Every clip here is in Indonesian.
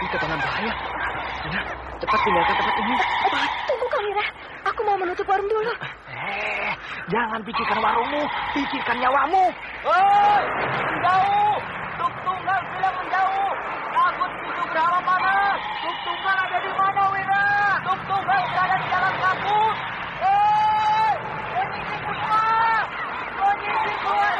Ini ketangan bahaya. Sudah, cepat tinggalkan tempat ini. Cepat. Tunggu Kalira, aku mau menutup warung dulu. Eh, jangan pikirkan warungmu, pikirkan nyawamu. Hei, menjauh. Tuk tunggal bilang menjauh. Takut itu berapa panas. Tuk tunggal ada di mana, Wira? Tuk tunggal berada di dalam kabut. Hei, polisi keluar. Polisi keluar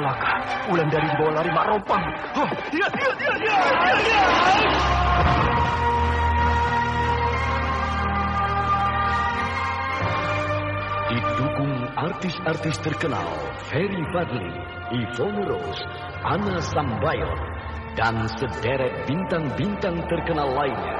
Celaka, ulan dari dibawa lari Mak Rompang. Oh, iya, iya, iya, iya, iya, iya. Didukung artis-artis terkenal Ferry Fadli, Yvonne Rose, Anna Sambayon, dan sederet bintang-bintang terkenal lainnya.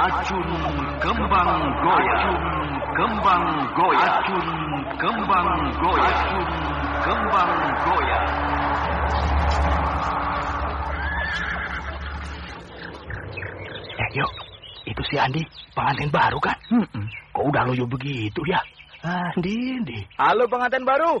Racun Kembang Goya. Racun Kembang Goya. Racun Kembang Goya. Racun Kembang Goya. Eh, yuk. Itu si Andi, pengantin baru kan? Kok udah loyo begitu ya? Andi, Andi. Halo pengantin baru.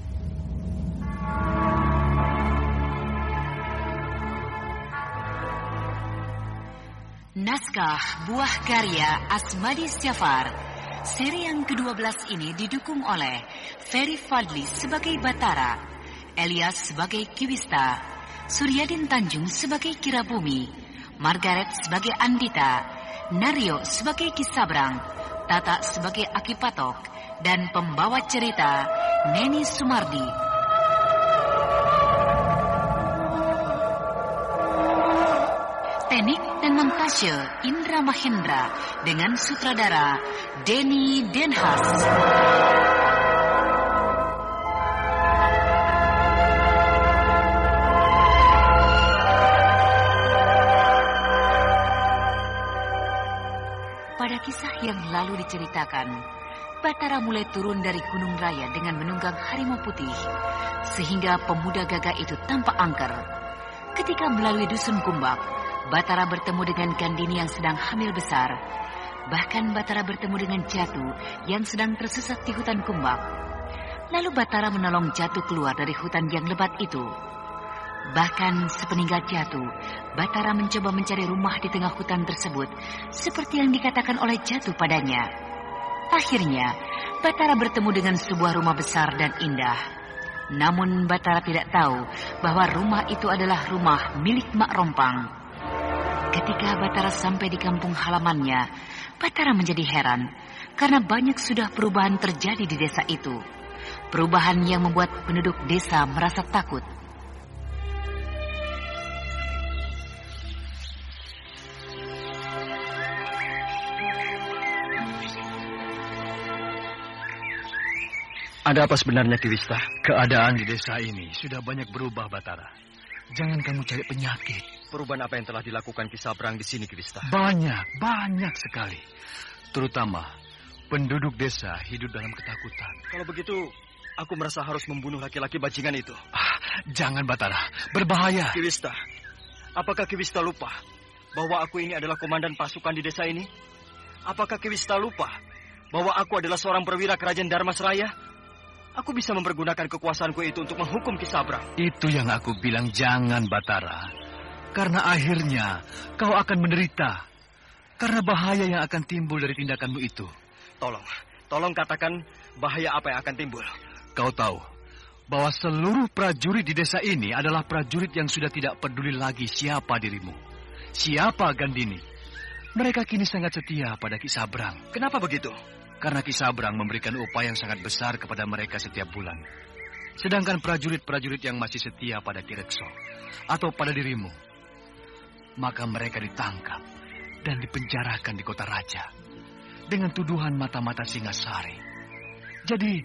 Naskah Buah Karya Asmadi Syafar. Seri yang ke-12 ini didukung oleh Ferry Fadli sebagai Batara, Elias sebagai Kiwista, Suryadin Tanjung sebagai Kirabumi, Margaret sebagai Andita, Nario sebagai Kisabrang, Tata sebagai Akipatok, dan pembawa cerita Neni Sumardi. Montase Indra Mahendra dengan sutradara Denny Denhas. Pada kisah yang lalu diceritakan, Batara mulai turun dari Gunung Raya dengan menunggang harimau putih, sehingga pemuda gagah itu tampak angker. Ketika melalui dusun Kumbak, Batara bertemu dengan Gandini yang sedang hamil besar. Bahkan Batara bertemu dengan Jatu yang sedang tersesat di hutan kumbak. Lalu Batara menolong Jatu keluar dari hutan yang lebat itu. Bahkan sepeninggal Jatu, Batara mencoba mencari rumah di tengah hutan tersebut, seperti yang dikatakan oleh Jatu padanya. Akhirnya, Batara bertemu dengan sebuah rumah besar dan indah. Namun Batara tidak tahu bahwa rumah itu adalah rumah milik Mak Rompang. Ketika Batara sampai di kampung halamannya, Batara menjadi heran karena banyak sudah perubahan terjadi di desa itu. Perubahan yang membuat penduduk desa merasa takut. Ada apa sebenarnya Kiwista? Keadaan di desa ini sudah banyak berubah, Batara. Jangan kamu cari penyakit. Perubahan apa yang telah dilakukan Kisabrang di sini, Krista? Banyak, banyak sekali. Terutama penduduk desa hidup dalam ketakutan. Kalau begitu, aku merasa harus membunuh laki-laki bajingan itu. Ah, jangan, Batara. Berbahaya. Kiwista, apakah Kiwista lupa bahwa aku ini adalah komandan pasukan di desa ini? Apakah Kiwista lupa bahwa aku adalah seorang perwira kerajaan Dharma Seraya? Aku bisa mempergunakan kekuasaanku itu untuk menghukum Kisabrang. Itu yang aku bilang jangan, Batara. Karena akhirnya kau akan menderita. Karena bahaya yang akan timbul dari tindakanmu itu. Tolong, tolong katakan bahaya apa yang akan timbul. Kau tahu bahwa seluruh prajurit di desa ini adalah prajurit yang sudah tidak peduli lagi siapa dirimu. Siapa Gandini. Mereka kini sangat setia pada Kisabrang. Kenapa begitu? Karena Kisabrang memberikan upaya yang sangat besar kepada mereka setiap bulan. Sedangkan prajurit-prajurit yang masih setia pada Kirekso atau pada dirimu maka mereka ditangkap dan dipenjarakan di kota raja dengan tuduhan mata-mata Singasari. Jadi,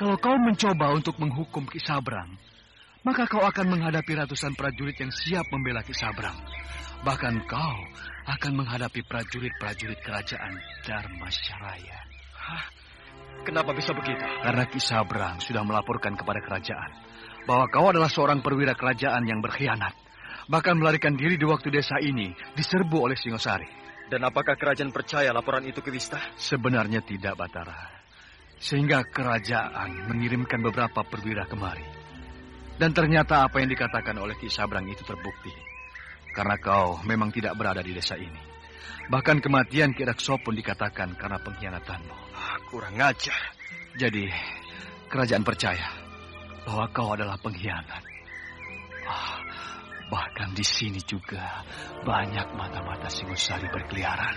kalau kau mencoba untuk menghukum Kisabrang, maka kau akan menghadapi ratusan prajurit yang siap membela Kisabrang. Bahkan kau akan menghadapi prajurit-prajurit kerajaan Dharma Syaraya. Hah? Kenapa bisa begitu? Karena Kisabrang sudah melaporkan kepada kerajaan bahwa kau adalah seorang perwira kerajaan yang berkhianat bahkan melarikan diri di waktu desa ini diserbu oleh Singosari. Dan apakah kerajaan percaya laporan itu ke Wista? Sebenarnya tidak, Batara. Sehingga kerajaan mengirimkan beberapa perwira kemari. Dan ternyata apa yang dikatakan oleh Ki Sabrang itu terbukti. Karena kau memang tidak berada di desa ini. Bahkan kematian Ki Rakso pun dikatakan karena pengkhianatanmu. Ah, kurang ajar. Jadi, kerajaan percaya bahwa kau adalah pengkhianat. Ah, Bahkan di sini juga banyak mata-mata Singosari berkeliaran.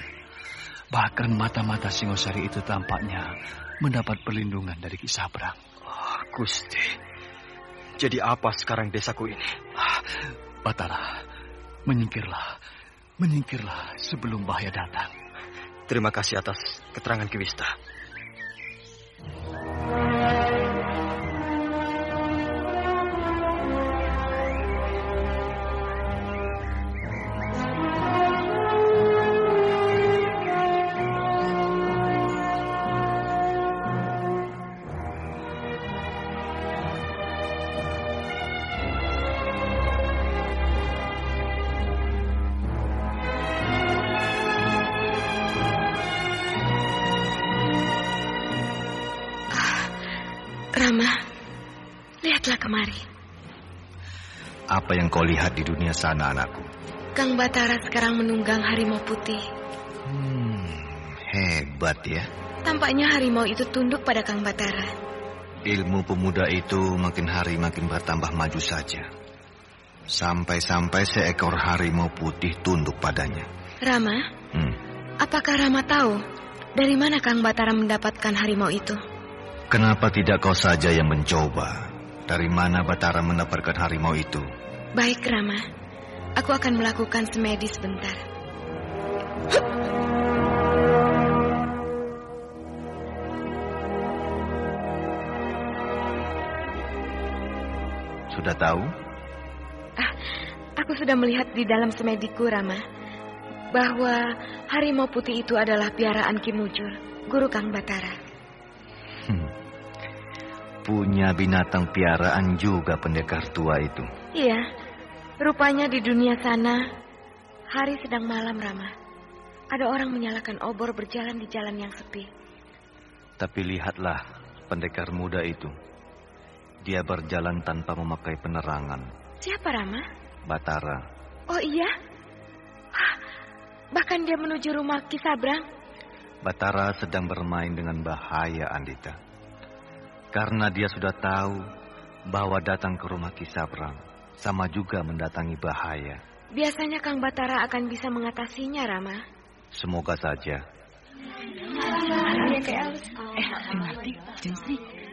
Bahkan mata-mata Singosari itu tampaknya mendapat perlindungan dari Kisabrang. Oh, Gusti, jadi apa sekarang desaku ini? Ah, Batara, menyingkirlah. Menyingkirlah sebelum bahaya datang. Terima kasih atas keterangan Kiwista. Lihatlah kemari. Apa yang kau lihat di dunia sana, anakku? Kang Batara sekarang menunggang harimau putih. Hmm, hebat ya. Tampaknya harimau itu tunduk pada Kang Batara. Ilmu pemuda itu makin hari makin bertambah maju saja. Sampai-sampai seekor harimau putih tunduk padanya. Rama, Hmm. apakah Rama tahu dari mana Kang Batara mendapatkan harimau itu? Kenapa tidak kau saja yang mencoba? Dari mana Batara mendapatkan harimau itu? Baik, Rama. Aku akan melakukan semedi sebentar. Sudah tahu? Ah, aku sudah melihat di dalam semediku, Rama, bahwa harimau putih itu adalah piaraan Ki Mujur, guru Kang Batara. Hmm. Punya binatang piaraan juga pendekar tua itu. Iya, rupanya di dunia sana hari sedang malam, Rama. Ada orang menyalakan obor berjalan di jalan yang sepi. Tapi lihatlah pendekar muda itu. Dia berjalan tanpa memakai penerangan. Siapa, Rama? Batara. Oh iya? Hah, bahkan dia menuju rumah Kisabrang. Batara sedang bermain dengan bahaya, Andita. Karena dia sudah tahu bahwa datang ke rumah Kisabrang sama juga mendatangi bahaya. Biasanya Kang Batara akan bisa mengatasinya, Rama. Semoga saja. Eh, Marti, Sri,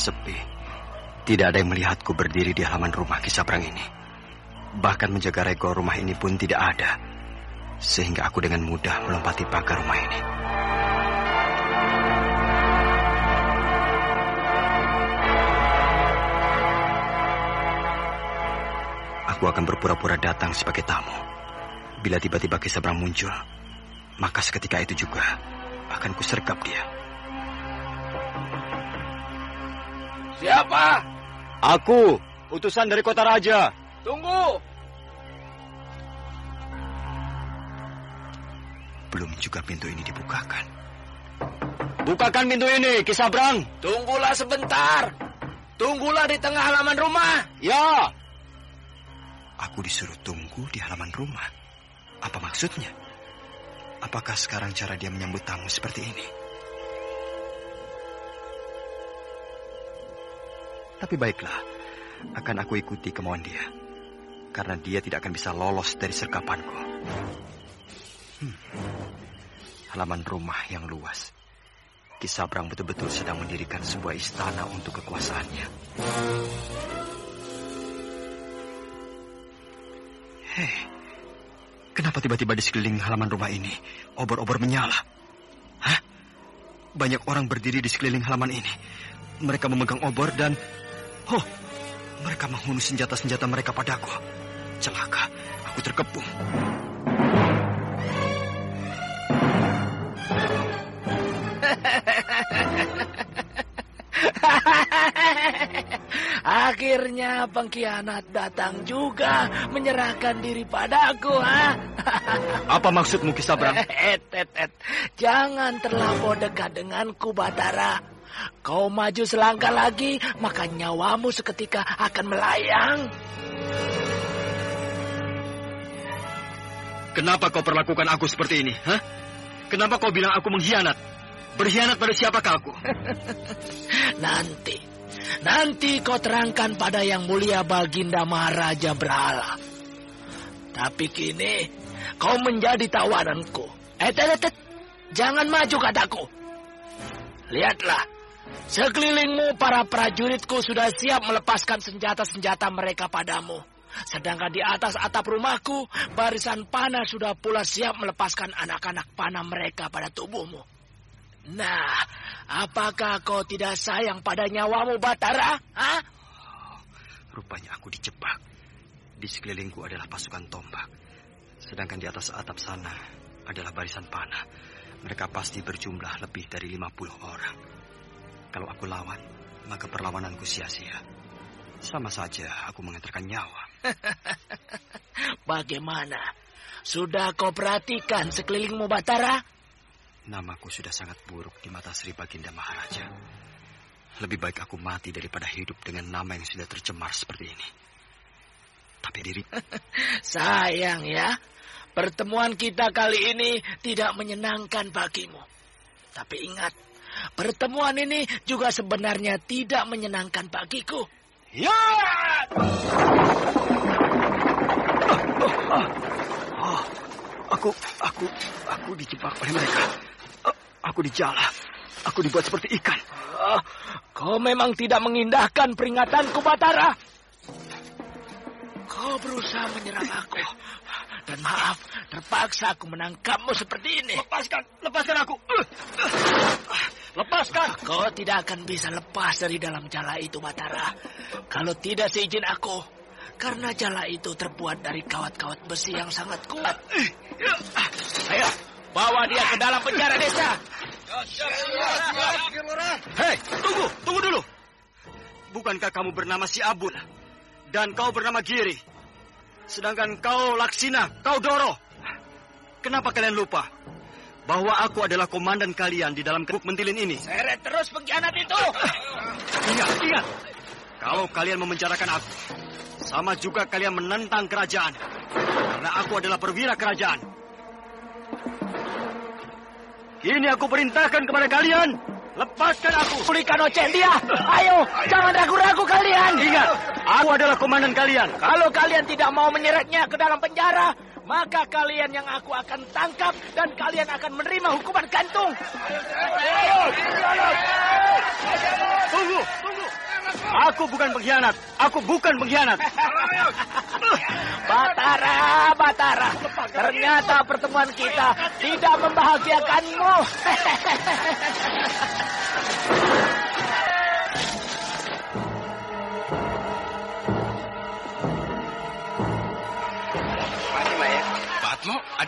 Sepi. Tidak ada yang melihatku berdiri di halaman rumah Kisabrang ini. Bahkan menjaga rego rumah ini pun tidak ada. Sehingga aku dengan mudah melompati pagar rumah ini. Aku akan berpura-pura datang sebagai tamu. Bila tiba-tiba Kisabrang muncul, maka seketika itu juga akan kusergap dia. Siapa? Aku, utusan dari kota raja. Tunggu. Belum juga pintu ini dibukakan. Bukakan pintu ini, Kisabrang. Tunggulah sebentar. Tunggulah di tengah halaman rumah. Ya. Aku disuruh tunggu di halaman rumah. Apa maksudnya? Apakah sekarang cara dia menyambut tamu seperti ini? Tapi baiklah, akan aku ikuti kemauan dia. Karena dia tidak akan bisa lolos dari sergapanku. Hmm. Halaman rumah yang luas. Kisabrang betul-betul sedang mendirikan sebuah istana untuk kekuasaannya. Hei, kenapa tiba-tiba di sekeliling halaman rumah ini obor-obor menyala? Hah? Banyak orang berdiri di sekeliling halaman ini. Mereka memegang obor dan... Oh, mereka menghunus senjata-senjata mereka padaku. Celaka, aku terkepung. Akhirnya pengkhianat datang juga menyerahkan diri padaku, ha? Apa maksudmu, Kisabrang? et, et, et. Jangan terlampau dekat denganku, Batara. Kau maju selangkah lagi, maka nyawamu seketika akan melayang. Kenapa kau perlakukan aku seperti ini? Hah? Kenapa kau bilang aku mengkhianat? Berkhianat pada siapakah aku? nanti, nanti kau terangkan pada yang mulia Baginda Maharaja Berhala. Tapi kini kau menjadi tawananku. Eh, tetet, jangan maju kataku. Lihatlah, sekelilingmu para prajuritku sudah siap melepaskan senjata-senjata mereka padamu. Sedangkan di atas atap rumahku, barisan panah sudah pula siap melepaskan anak-anak panah mereka pada tubuhmu. Nah, apakah kau tidak sayang pada nyawamu, Batara? Hah? rupanya aku dijebak. Di sekelilingku adalah pasukan tombak. Sedangkan di atas atap sana adalah barisan panah. Mereka pasti berjumlah lebih dari 50 orang. Kalau aku lawan, maka perlawananku sia-sia. Sama saja aku mengantarkan nyawa. Bagaimana? Sudah kau perhatikan sekelilingmu, Batara? Namaku sudah sangat buruk di mata Sri Baginda Maharaja. Lebih baik aku mati daripada hidup dengan nama yang sudah tercemar seperti ini. Tapi diri... Sayang ya, pertemuan kita kali ini tidak menyenangkan bagimu. Tapi ingat, pertemuan ini juga sebenarnya tidak menyenangkan bagiku. Ya! Oh, oh, aku, aku, aku dijebak oleh mereka. Aku dijala. Aku dibuat seperti ikan. Kau memang tidak mengindahkan peringatanku, Batara. Kau berusaha menyerang aku. Dan maaf, terpaksa aku menangkapmu seperti ini. Lepaskan, lepaskan aku. Lepaskan. Kau tidak akan bisa lepas dari dalam jala itu, Batara. Kalau tidak seizin aku. Karena jala itu terbuat dari kawat-kawat besi yang sangat kuat. Ayo, bawa dia ke dalam penjara desa. Hei, tunggu, tunggu dulu. Bukankah kamu bernama si Abun? Dan kau bernama Giri. Sedangkan kau Laksina, kau Doro. Kenapa kalian lupa? Bahwa aku adalah komandan kalian di dalam kebuk mentilin ini. Seret terus pengkhianat itu. Ingat, ingat. Kalau kalian memenjarakan aku, sama juga kalian menentang kerajaan. Karena aku adalah perwira kerajaan. Ini aku perintahkan kepada kalian. Lepaskan aku. Pulihkan ocen dia. Ayo, jangan ragu-ragu kalian. Ingat, aku adalah komandan kalian. Kalau kalian tidak mau menyeretnya ke dalam penjara, maka kalian yang aku akan tangkap dan kalian akan menerima hukuman gantung. Tunggu, tunggu. Aku bukan pengkhianat. Aku bukan pengkhianat. Batara, Batara. Ternyata pertemuan kita tidak membahagiakanmu.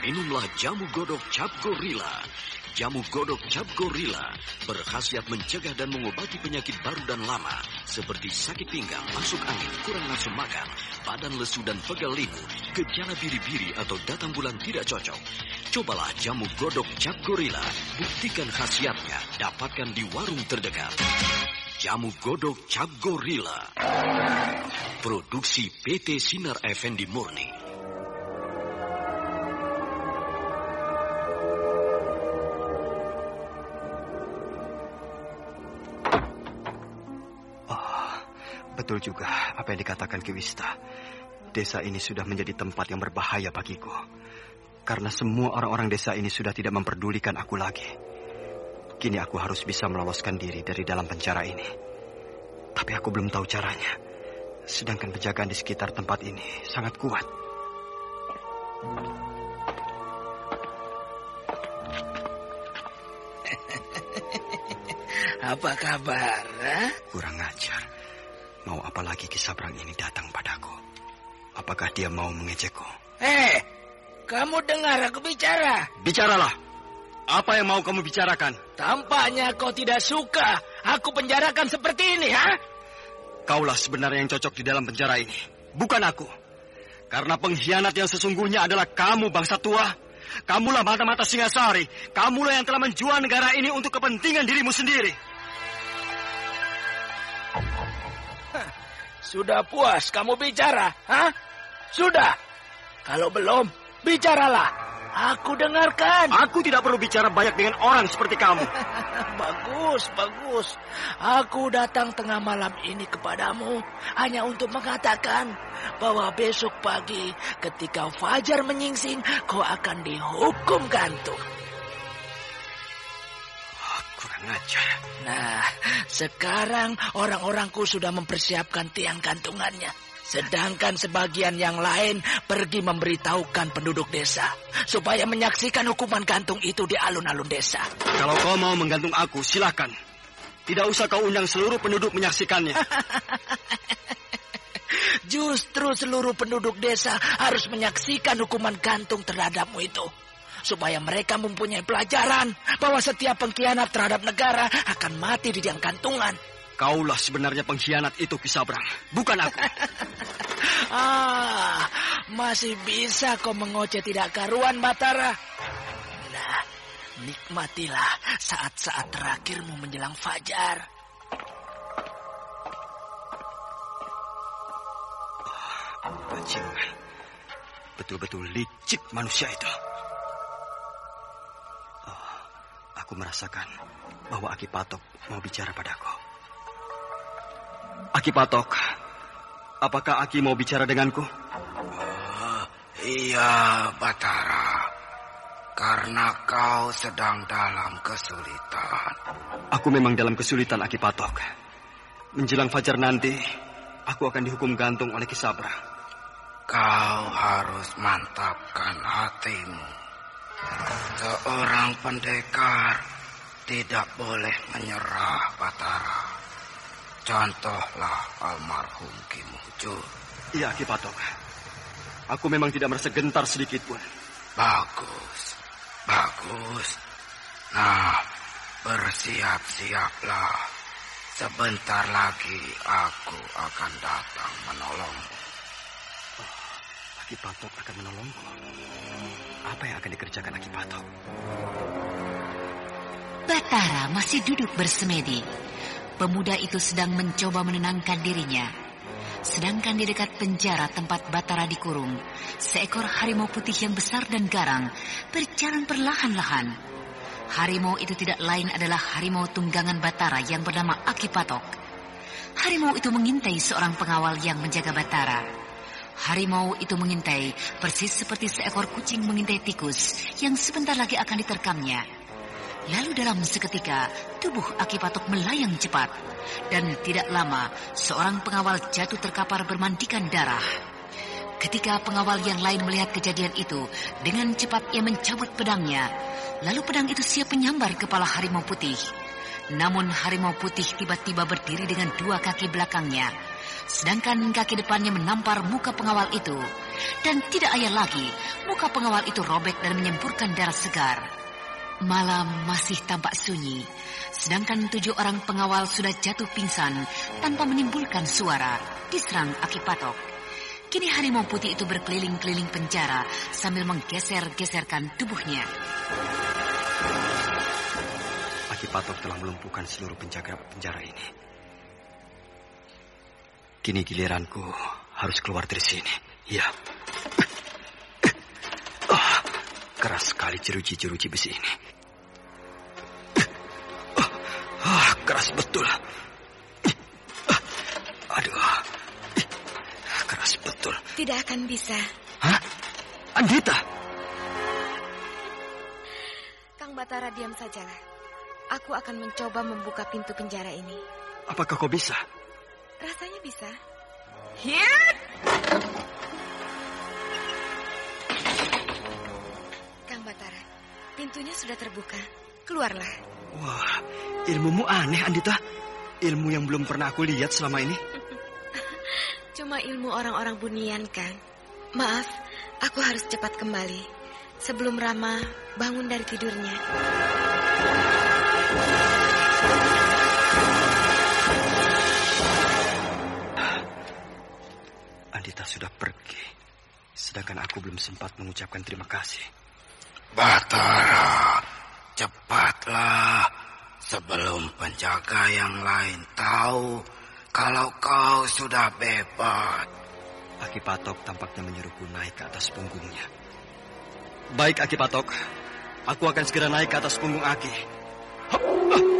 minumlah jamu godok cap gorila. Jamu godok cap gorila berkhasiat mencegah dan mengobati penyakit baru dan lama seperti sakit pinggang, masuk angin, kurang nafsu makan, badan lesu dan pegal linu, gejala biri-biri atau datang bulan tidak cocok. Cobalah jamu godok cap gorila, buktikan khasiatnya, dapatkan di warung terdekat. Jamu godok cap gorila. Produksi PT Sinar Effendi Murni. Betul juga apa yang dikatakan Kiwista. Desa ini sudah menjadi tempat yang berbahaya bagiku. Karena semua orang-orang desa ini sudah tidak memperdulikan aku lagi. Kini aku harus bisa meloloskan diri dari dalam penjara ini. Tapi aku belum tahu caranya. Sedangkan penjagaan di sekitar tempat ini sangat kuat. Apa kabar? Ha? Kurang ajar. Mau apa lagi Kisabrang ini datang padaku? Apakah dia mau mengejekku? Eh, kamu dengar aku bicara? Bicaralah. Apa yang mau kamu bicarakan? Tampaknya kau tidak suka aku penjarakan seperti ini, ha? Kaulah sebenarnya yang cocok di dalam penjara ini, bukan aku. Karena pengkhianat yang sesungguhnya adalah kamu bangsa tua. Kamulah mata-mata Singasari. Kamulah yang telah menjual negara ini untuk kepentingan dirimu sendiri. Sudah puas kamu bicara, ha? Sudah. Kalau belum, bicaralah. Aku dengarkan. Aku tidak perlu bicara banyak dengan orang seperti kamu. bagus, bagus. Aku datang tengah malam ini kepadamu hanya untuk mengatakan bahwa besok pagi ketika fajar menyingsing kau akan dihukum gantung. Kurang ajar. Nah, sekarang orang-orangku sudah mempersiapkan tiang gantungannya. Sedangkan sebagian yang lain pergi memberitahukan penduduk desa supaya menyaksikan hukuman gantung itu di alun-alun desa. Kalau kau mau menggantung aku, silakan. Tidak usah kau undang seluruh penduduk menyaksikannya. Justru seluruh penduduk desa harus menyaksikan hukuman gantung terhadapmu itu. Supaya mereka mempunyai pelajaran bahwa setiap pengkhianat terhadap negara akan mati di tiang gantungan. Kaulah sebenarnya pengkhianat itu, Kisabrang. Bukan aku. ah, masih bisa kau mengoceh tidak karuan, Batara. Nah, nikmatilah saat-saat terakhirmu menjelang fajar. Bajingan. Betul-betul licik manusia itu. Aku merasakan bahwa Aki Patok mau bicara padaku. Aki Patok, apakah Aki mau bicara denganku? Oh, iya, Batara. Karena kau sedang dalam kesulitan. Aku memang dalam kesulitan, Aki Patok. Menjelang fajar nanti, aku akan dihukum gantung oleh Kisabra. Kau harus mantapkan hatimu. Seorang pendekar tidak boleh menyerah, Batara. Contohlah almarhum Ki. Iya, Ki Patok. Aku memang tidak merasa gentar sedikit pun. Bagus, bagus. Nah, bersiap-siaplah. Sebentar lagi aku akan datang menolongmu. Aki Patok akan menolongku. Apa yang akan dikerjakan Aki Patok? Batara masih duduk bersemedi. Pemuda itu sedang mencoba menenangkan dirinya. Sedangkan di dekat penjara tempat Batara dikurung, seekor harimau putih yang besar dan garang berjalan perlahan-lahan. Harimau itu tidak lain adalah harimau tunggangan Batara yang bernama Aki Patok. Harimau itu mengintai seorang pengawal yang menjaga Batara. Harimau itu mengintai persis seperti seekor kucing mengintai tikus yang sebentar lagi akan diterkamnya. Lalu dalam seketika, tubuh Aki Patok melayang cepat. Dan tidak lama, seorang pengawal jatuh terkapar bermandikan darah. Ketika pengawal yang lain melihat kejadian itu, dengan cepat ia mencabut pedangnya. Lalu pedang itu siap menyambar kepala harimau putih. Namun harimau putih tiba-tiba berdiri dengan dua kaki belakangnya. Sedangkan kaki depannya menampar muka pengawal itu. Dan tidak ayah lagi, muka pengawal itu robek dan menyemburkan darah segar. Malam masih tampak sunyi, sedangkan tujuh orang pengawal sudah jatuh pingsan tanpa menimbulkan suara, diserang Aki Patok. Kini harimau putih itu berkeliling-keliling penjara sambil menggeser-geserkan tubuhnya. Aki Patok telah melumpuhkan seluruh penjaga penjara ini. Kini giliranku harus keluar dari sini. Ya. Oh, keras sekali jeruji-jeruji besi ini. Ah, keras betul. Aduh. Keras betul. Tidak akan bisa. Hah? Andita? Kang Batara diam sajalah. Aku akan mencoba membuka pintu penjara ini. Apakah kau bisa? Rasanya bisa. Hit! Kang Batara, pintunya sudah terbuka. Keluarlah. Wah, ilmumu aneh, Andita. Ilmu yang belum pernah aku lihat selama ini. Cuma ilmu orang-orang bunian, kan? Maaf, aku harus cepat kembali. sebelum Rama bangun dari tidurnya. Andita sudah pergi, sedangkan aku belum sempat mengucapkan terima kasih. Batara, cepatlah sebelum penjaga yang lain tahu kalau kau sudah bebas. Aki Patok tampaknya menyuruhku naik ke atas punggungnya. Baik Aki Patok, aku akan segera naik ke atas punggung Aki. Hup, ah.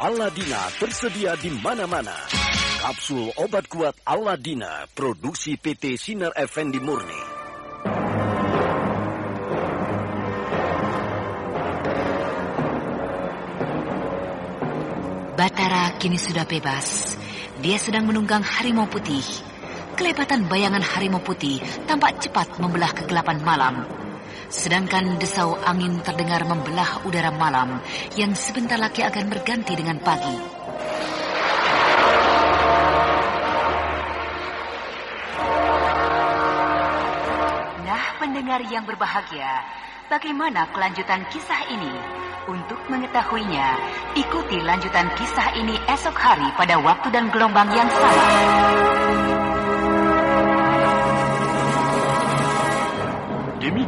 Aladina tersedia di mana-mana. Kapsul obat kuat Aladina, produksi PT Sinar Effendi Murni. Batara kini sudah bebas. Dia sedang menunggang harimau putih. Kelebatan bayangan harimau putih tampak cepat membelah kegelapan malam. Sedangkan desau angin terdengar membelah udara malam yang sebentar lagi akan berganti dengan pagi. Nah, pendengar yang berbahagia, bagaimana kelanjutan kisah ini? Untuk mengetahuinya, ikuti lanjutan kisah ini esok hari pada waktu dan gelombang yang sama.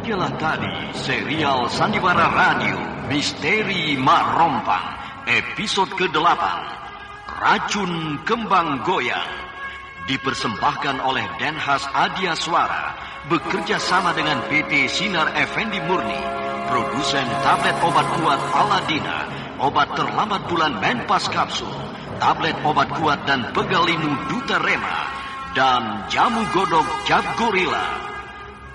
Demikianlah tadi serial Sandiwara Radio Misteri Mak Rompang episode ke-8 Racun Kembang Goyang dipersembahkan oleh Denhas Adia Suara bekerja sama dengan PT Sinar Effendi Murni produsen tablet obat kuat Aladina obat terlambat bulan Menpas Kapsul tablet obat kuat dan pegalinu Duta Rema dan jamu godok Jab Gorilla